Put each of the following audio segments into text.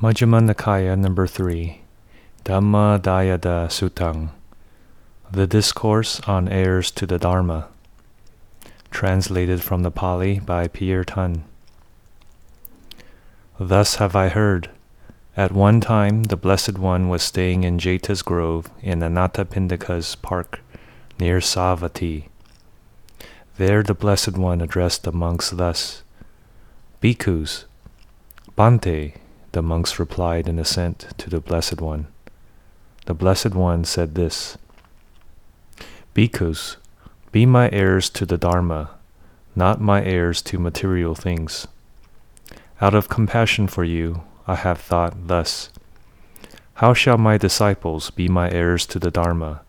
Majjhima Nikaya number 3, Dhamma Dayada Sutang, The Discourse on Heirs to the Dharma, translated from the Pali by Pierre Tun. Thus have I heard. At one time, the Blessed One was staying in Jeta's grove in Anathapindika's park near Savatthi. There the Blessed One addressed the monks thus Bhikkhus, Bhante, the monks replied in assent to the Blessed One. The Blessed One said this Bhikkhus, be my heirs to the Dharma, not my heirs to material things. Out of compassion for you, I have thought thus How shall my disciples be my heirs to the Dharma,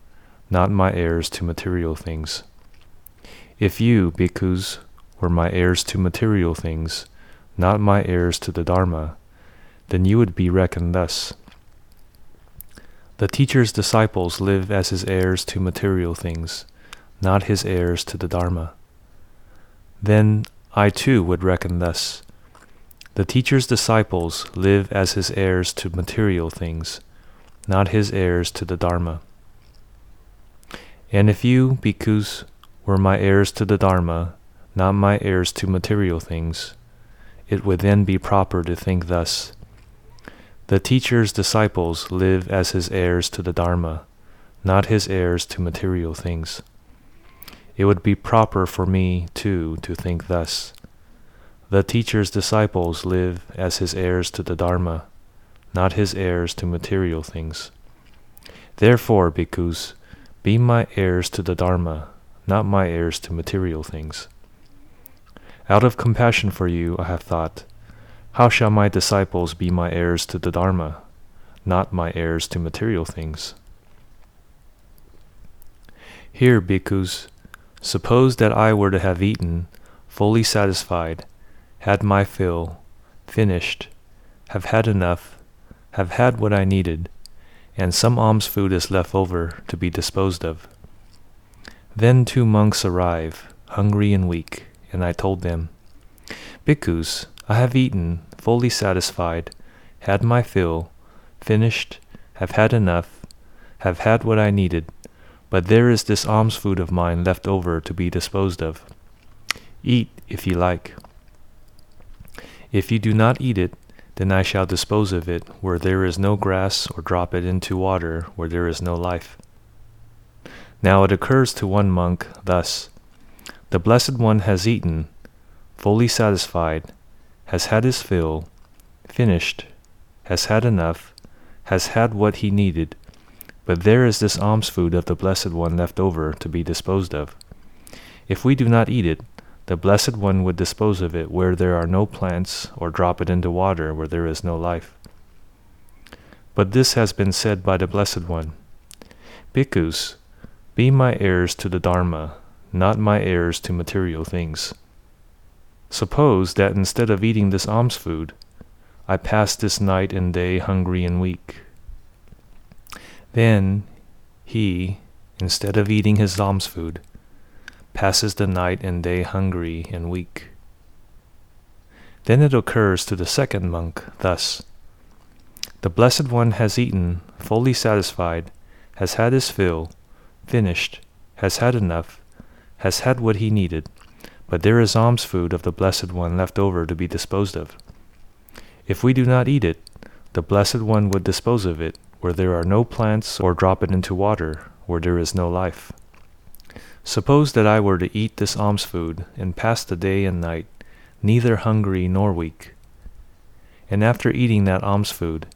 not my heirs to material things? If you, bhikkhus, were my heirs to material things, not my heirs to the Dharma, then you would be reckoned thus. The teacher's disciples live as his heirs to material things, not his heirs to the Dharma. Then I too would reckon thus. The teacher's disciples live as his heirs to material things, not his heirs to the Dharma. And if you, bhikkhus, were my heirs to the Dharma, not my heirs to material things, it would then be proper to think thus. The teacher's disciples live as his heirs to the Dharma, not his heirs to material things. It would be proper for me, too, to think thus. The teacher's disciples live as his heirs to the Dharma, not his heirs to material things. Therefore, bhikkhus, be my heirs to the Dharma, not my heirs to material things. Out of compassion for you, I have thought, how shall my disciples be my heirs to the Dharma, not my heirs to material things? Here, bhikkhus, suppose that I were to have eaten, fully satisfied, had my fill, finished, have had enough, have had what I needed, and some alms food is left over to be disposed of. Then two monks arrive, hungry and weak, and I told them, Bhikkhus, I have eaten, fully satisfied, had my fill, finished, have had enough, have had what I needed, but there is this alms food of mine left over to be disposed of. Eat, if you like. If you do not eat it, then I shall dispose of it where there is no grass, or drop it into water where there is no life. Now it occurs to one monk thus The Blessed One has eaten, fully satisfied, has had his fill, finished, has had enough, has had what he needed, but there is this alms food of the Blessed One left over to be disposed of. If we do not eat it, the Blessed One would dispose of it where there are no plants, or drop it into water where there is no life. But this has been said by the Blessed One Bhikkhus, be my heirs to the Dharma, not my heirs to material things. Suppose that instead of eating this alms food, I pass this night and day hungry and weak. Then he, instead of eating his alms food, passes the night and day hungry and weak. Then it occurs to the second monk thus The Blessed One has eaten, fully satisfied, has had his fill, finished, has had enough, has had what he needed but there is alms food of the Blessed One left over to be disposed of. If we do not eat it, the Blessed One would dispose of it where there are no plants or drop it into water where there is no life. Suppose that I were to eat this alms food and pass the day and night, neither hungry nor weak. And after eating that alms food,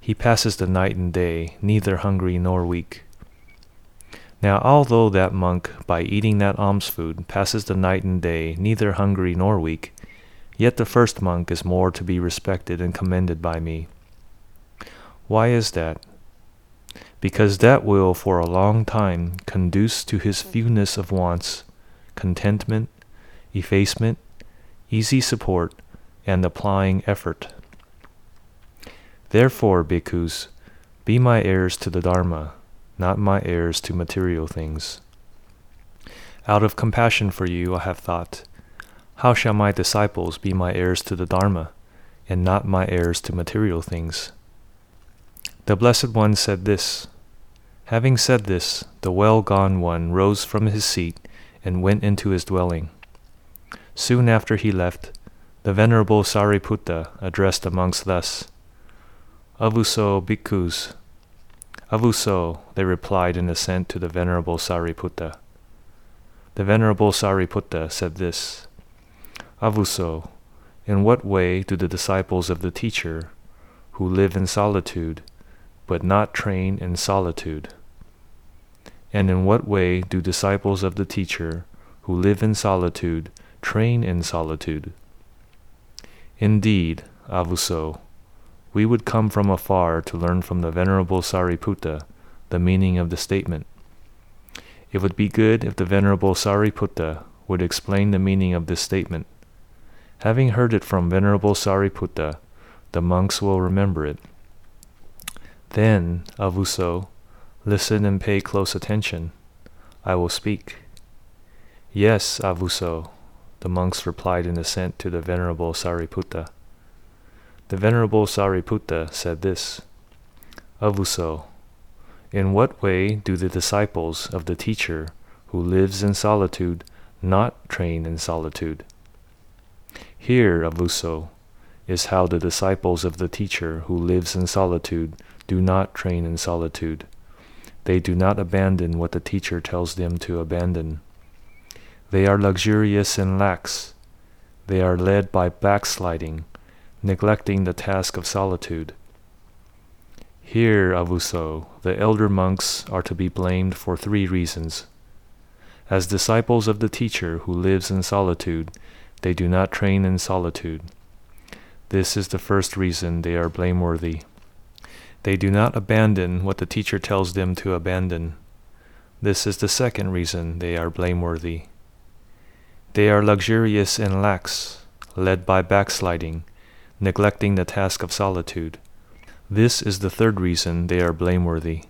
he passes the night and day, neither hungry nor weak. Now, although that monk, by eating that alms food, passes the night and day, neither hungry nor weak, yet the first monk is more to be respected and commended by me. Why is that? Because that will for a long time conduce to his fewness of wants, contentment, effacement, easy support, and applying effort. Therefore, bhikkhus, be my heirs to the Dharma not my heirs to material things. Out of compassion for you, I have thought, How shall my disciples be my heirs to the Dharma, and not my heirs to material things. The Blessed One said this. Having said this, the well gone one rose from his seat and went into his dwelling. Soon after he left, the Venerable Sariputta addressed amongst thus Avuso bhikkhus. Avuso, they replied in assent to the Venerable Sariputta. The Venerable Sariputta said this Avuso, in what way do the disciples of the teacher, who live in solitude, but not train in solitude? And in what way do disciples of the teacher, who live in solitude, train in solitude? Indeed, Avuso, we would come from afar to learn from the Venerable Sariputta the meaning of the statement. It would be good if the Venerable Sariputta would explain the meaning of this statement. Having heard it from Venerable Sariputta, the monks will remember it. Then, Avuso, listen and pay close attention. I will speak. Yes, Avuso, the monks replied in assent to the Venerable Sariputta. The Venerable Sariputta said this Avuso, in what way do the disciples of the teacher who lives in solitude not train in solitude? Here, Avuso, is how the disciples of the teacher who lives in solitude do not train in solitude. They do not abandon what the teacher tells them to abandon. They are luxurious and lax. They are led by backsliding, neglecting the task of solitude. Here, Avuso, the elder monks are to be blamed for three reasons. As disciples of the teacher who lives in solitude, they do not train in solitude. This is the first reason they are blameworthy. They do not abandon what the teacher tells them to abandon. This is the second reason they are blameworthy. They are luxurious and lax, led by backsliding, neglecting the task of solitude. This is the third reason they are blameworthy.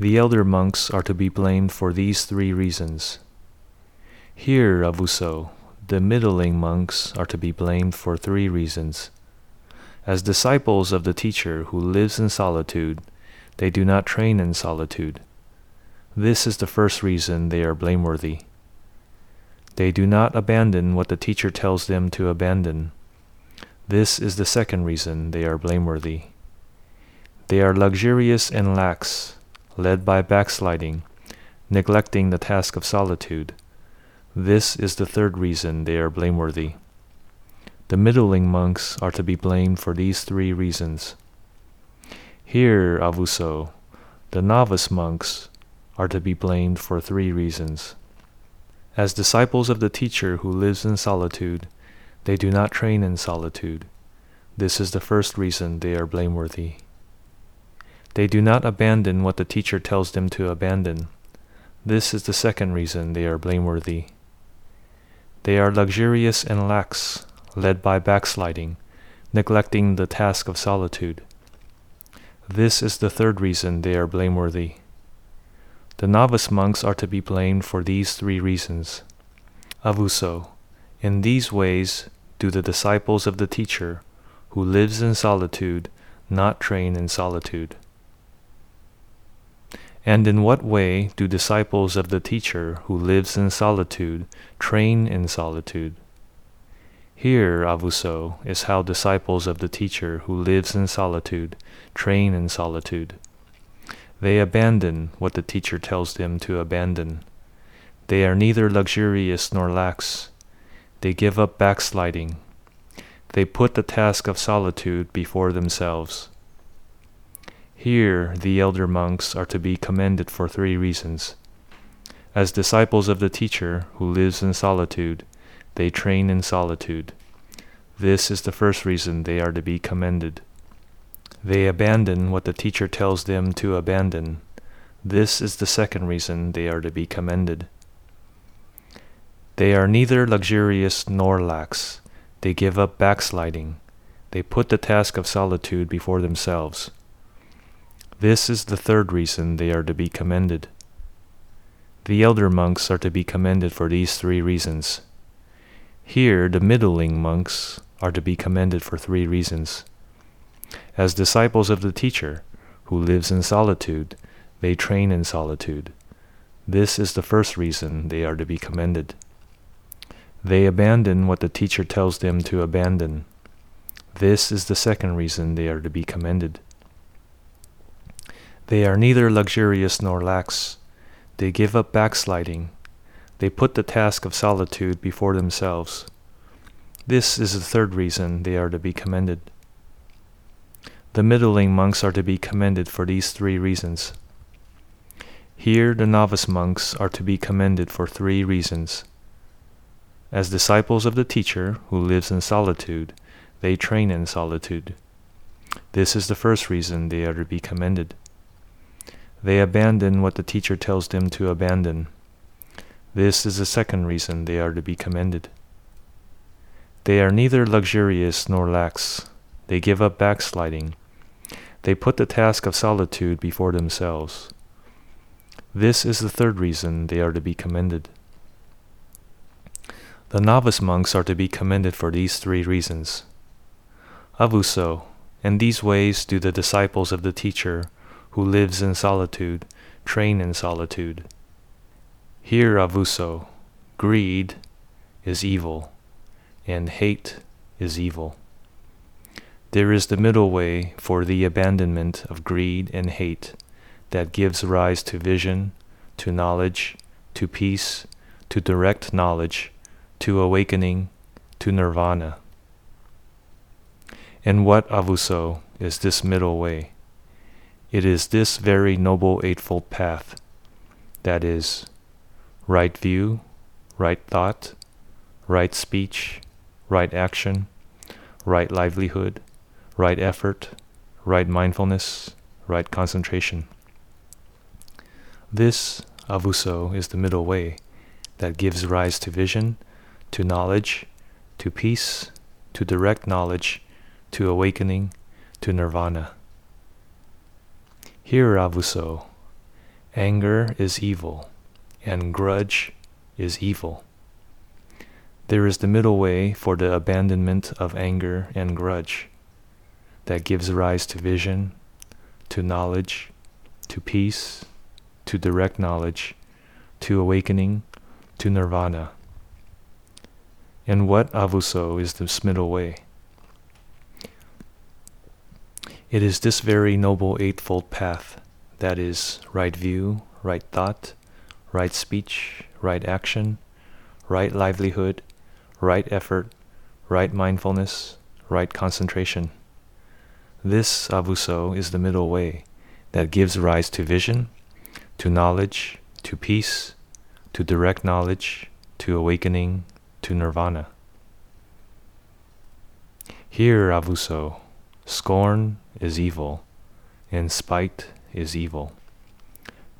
The elder monks are to be blamed for these three reasons. Here, Avuso, the middling monks are to be blamed for three reasons. As disciples of the teacher who lives in solitude, they do not train in solitude. This is the first reason they are blameworthy. They do not abandon what the teacher tells them to abandon. This is the second reason they are blameworthy. They are luxurious and lax, led by backsliding, neglecting the task of solitude. This is the third reason they are blameworthy. The middling monks are to be blamed for these three reasons. Here, Avuso, the novice monks are to be blamed for three reasons. As disciples of the teacher who lives in solitude, they do not train in solitude. This is the first reason they are blameworthy. They do not abandon what the teacher tells them to abandon. This is the second reason they are blameworthy. They are luxurious and lax, led by backsliding, neglecting the task of solitude. This is the third reason they are blameworthy. The novice monks are to be blamed for these three reasons. Avuso, in these ways do the disciples of the teacher, who lives in solitude, not train in solitude. And in what way do disciples of the teacher who lives in solitude train in solitude? Here, Avuso, is how disciples of the teacher who lives in solitude train in solitude. They abandon what the teacher tells them to abandon. They are neither luxurious nor lax. They give up backsliding. They put the task of solitude before themselves. Here, the elder monks are to be commended for three reasons. As disciples of the teacher who lives in solitude, they train in solitude. This is the first reason they are to be commended. They abandon what the teacher tells them to abandon. This is the second reason they are to be commended. They are neither luxurious nor lax. They give up backsliding. They put the task of solitude before themselves. This is the third reason they are to be commended. The elder monks are to be commended for these three reasons. Here, the middling monks are to be commended for three reasons. As disciples of the teacher, who lives in solitude, they train in solitude. This is the first reason they are to be commended. They abandon what the teacher tells them to abandon. This is the second reason they are to be commended. They are neither luxurious nor lax. They give up backsliding. They put the task of solitude before themselves. This is the third reason they are to be commended. The middling monks are to be commended for these three reasons. Here, the novice monks are to be commended for three reasons. As disciples of the teacher who lives in solitude, they train in solitude. This is the first reason they are to be commended. They abandon what the teacher tells them to abandon. This is the second reason they are to be commended. They are neither luxurious nor lax. They give up backsliding. They put the task of solitude before themselves. This is the third reason they are to be commended. The novice monks are to be commended for these three reasons. Avuso, in these ways do the disciples of the teacher who lives in solitude, train in solitude. Here, avuso, greed is evil, and hate is evil. There is the middle way for the abandonment of greed and hate that gives rise to vision, to knowledge, to peace, to direct knowledge, to awakening, to nirvana. And what avuso is this middle way? It is this very noble Eightfold Path that is, right view, right thought, right speech, right action, right livelihood, right effort, right mindfulness, right concentration. This, avuso, is the middle way that gives rise to vision, to knowledge, to peace, to direct knowledge, to awakening, to nirvana. Here, Avuso, anger is evil, and grudge is evil. There is the middle way for the abandonment of anger and grudge that gives rise to vision, to knowledge, to peace, to direct knowledge, to awakening, to nirvana. And what avuso is this middle way? It is this very noble Eightfold Path that is, right view, right thought, right speech, right action, right livelihood, right effort, right mindfulness, right concentration. This avuso is the middle way that gives rise to vision, to knowledge, to peace, to direct knowledge, to awakening, to nirvana. Here, avuso, scorn is evil, and spite is evil.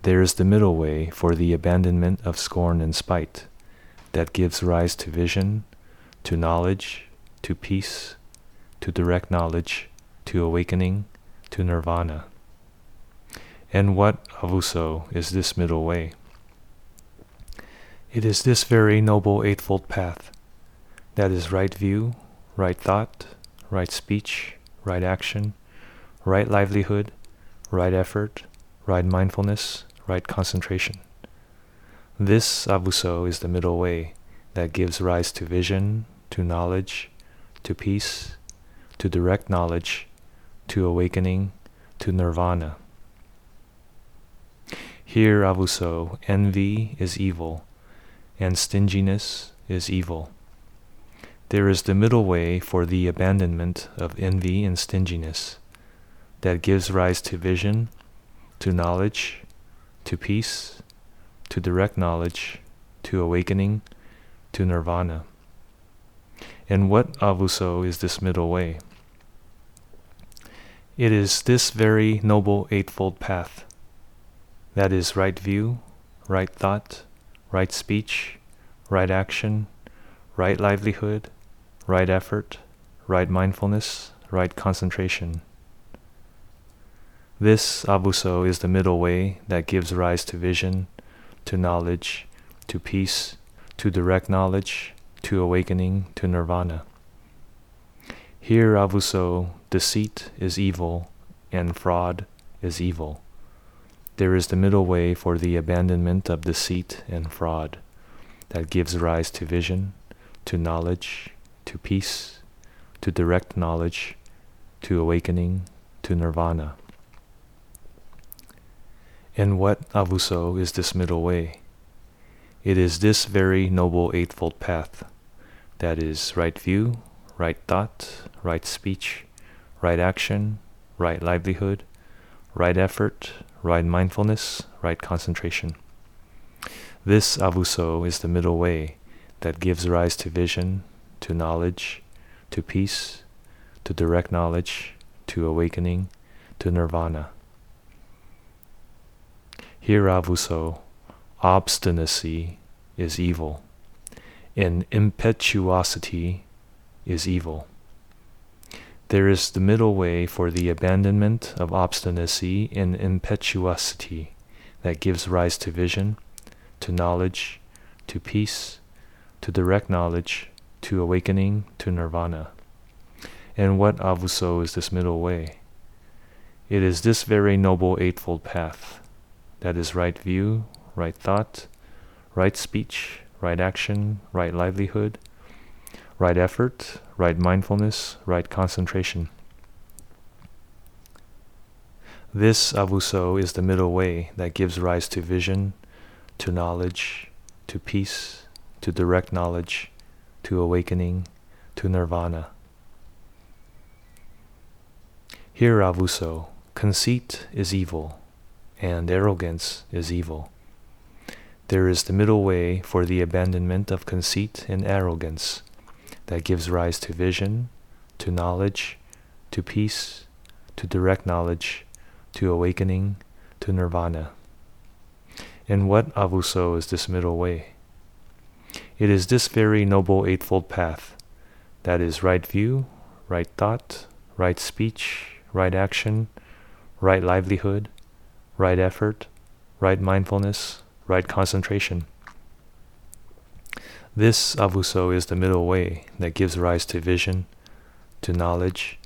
There is the middle way for the abandonment of scorn and spite that gives rise to vision, to knowledge, to peace, to direct knowledge, to awakening, to nirvana. And what, avuso, is this middle way? It is this very noble Eightfold Path that is right view, right thought, right speech, right action, right livelihood, right effort, right mindfulness, right concentration. This avuso is the middle way that gives rise to vision, to knowledge, to peace, to direct knowledge, to awakening, to nirvana. Here, avuso, envy is evil, and stinginess is evil. There is the middle way for the abandonment of envy and stinginess that gives rise to vision, to knowledge, to peace, to direct knowledge, to awakening, to nirvana. And what avuso is this middle way? It is this very noble Eightfold Path that is, right view, right thought, right speech, right action, right livelihood, right effort, right mindfulness, right concentration. This avuso is the middle way that gives rise to vision, to knowledge, to peace, to direct knowledge, to awakening, to nirvana. Here, Avuso, deceit is evil and fraud is evil. There is the middle way for the abandonment of deceit and fraud that gives rise to vision, to knowledge, to peace, to direct knowledge, to awakening, to nirvana. And what, Avuso, is this middle way? It is this very noble Eightfold Path that is right view, right thought, right speech, right action, right livelihood, right effort, right mindfulness, right concentration. This avuso is the middle way that gives rise to vision, to knowledge, to peace, to direct knowledge, to awakening, to nirvana. Here, avuso, obstinacy is evil, and impetuosity is evil. There is the middle way for the abandonment of obstinacy and impetuosity that gives rise to vision, to knowledge, to peace, to direct knowledge, to awakening, to nirvana. And what avuso is this middle way? It is this very noble Eightfold Path that is right view, right thought, right speech, right action, right livelihood, right effort, right mindfulness, right concentration. This avuso is the middle way that gives rise to vision, to knowledge, to peace, to direct knowledge, to awakening, to nirvana. Here, avuso, conceit is evil, and arrogance is evil. There is the middle way for the abandonment of conceit and arrogance that gives rise to vision, to knowledge, to peace, to direct knowledge, to awakening, to nirvana. And what avuso is this middle way? It is this very noble Eightfold Path that is right view, right thought, right speech, right action, right livelihood, right effort, right mindfulness, right concentration. This avuso is the middle way that gives rise to vision, to knowledge,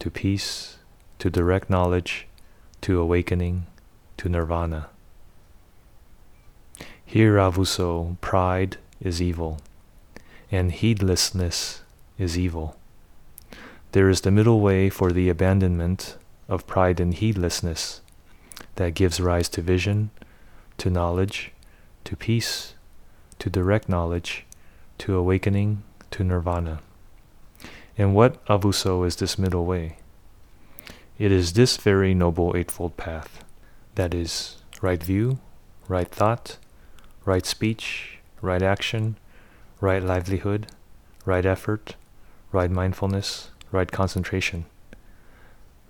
to peace, to direct knowledge, to awakening, to nirvana. Here, avuso, pride is evil, and heedlessness is evil. There is the middle way for the abandonment of pride and heedlessness that gives rise to vision, to knowledge, to peace, to direct knowledge, to awakening, to nirvana. And what avuso is this middle way? It is this very noble Eightfold Path that is, right view, right thought, right speech, right action, right livelihood, right effort, right mindfulness, right concentration.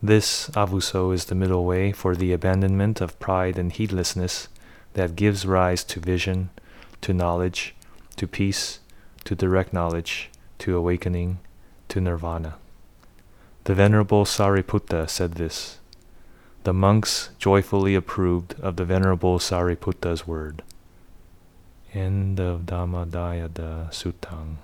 This avuso is the middle way for the abandonment of pride and heedlessness that gives rise to vision, to knowledge, to peace, to direct knowledge, to awakening, to nirvana. The Venerable Sariputta said this. The monks joyfully approved of the Venerable Sariputta's word. End of Dhammadayada Suttang.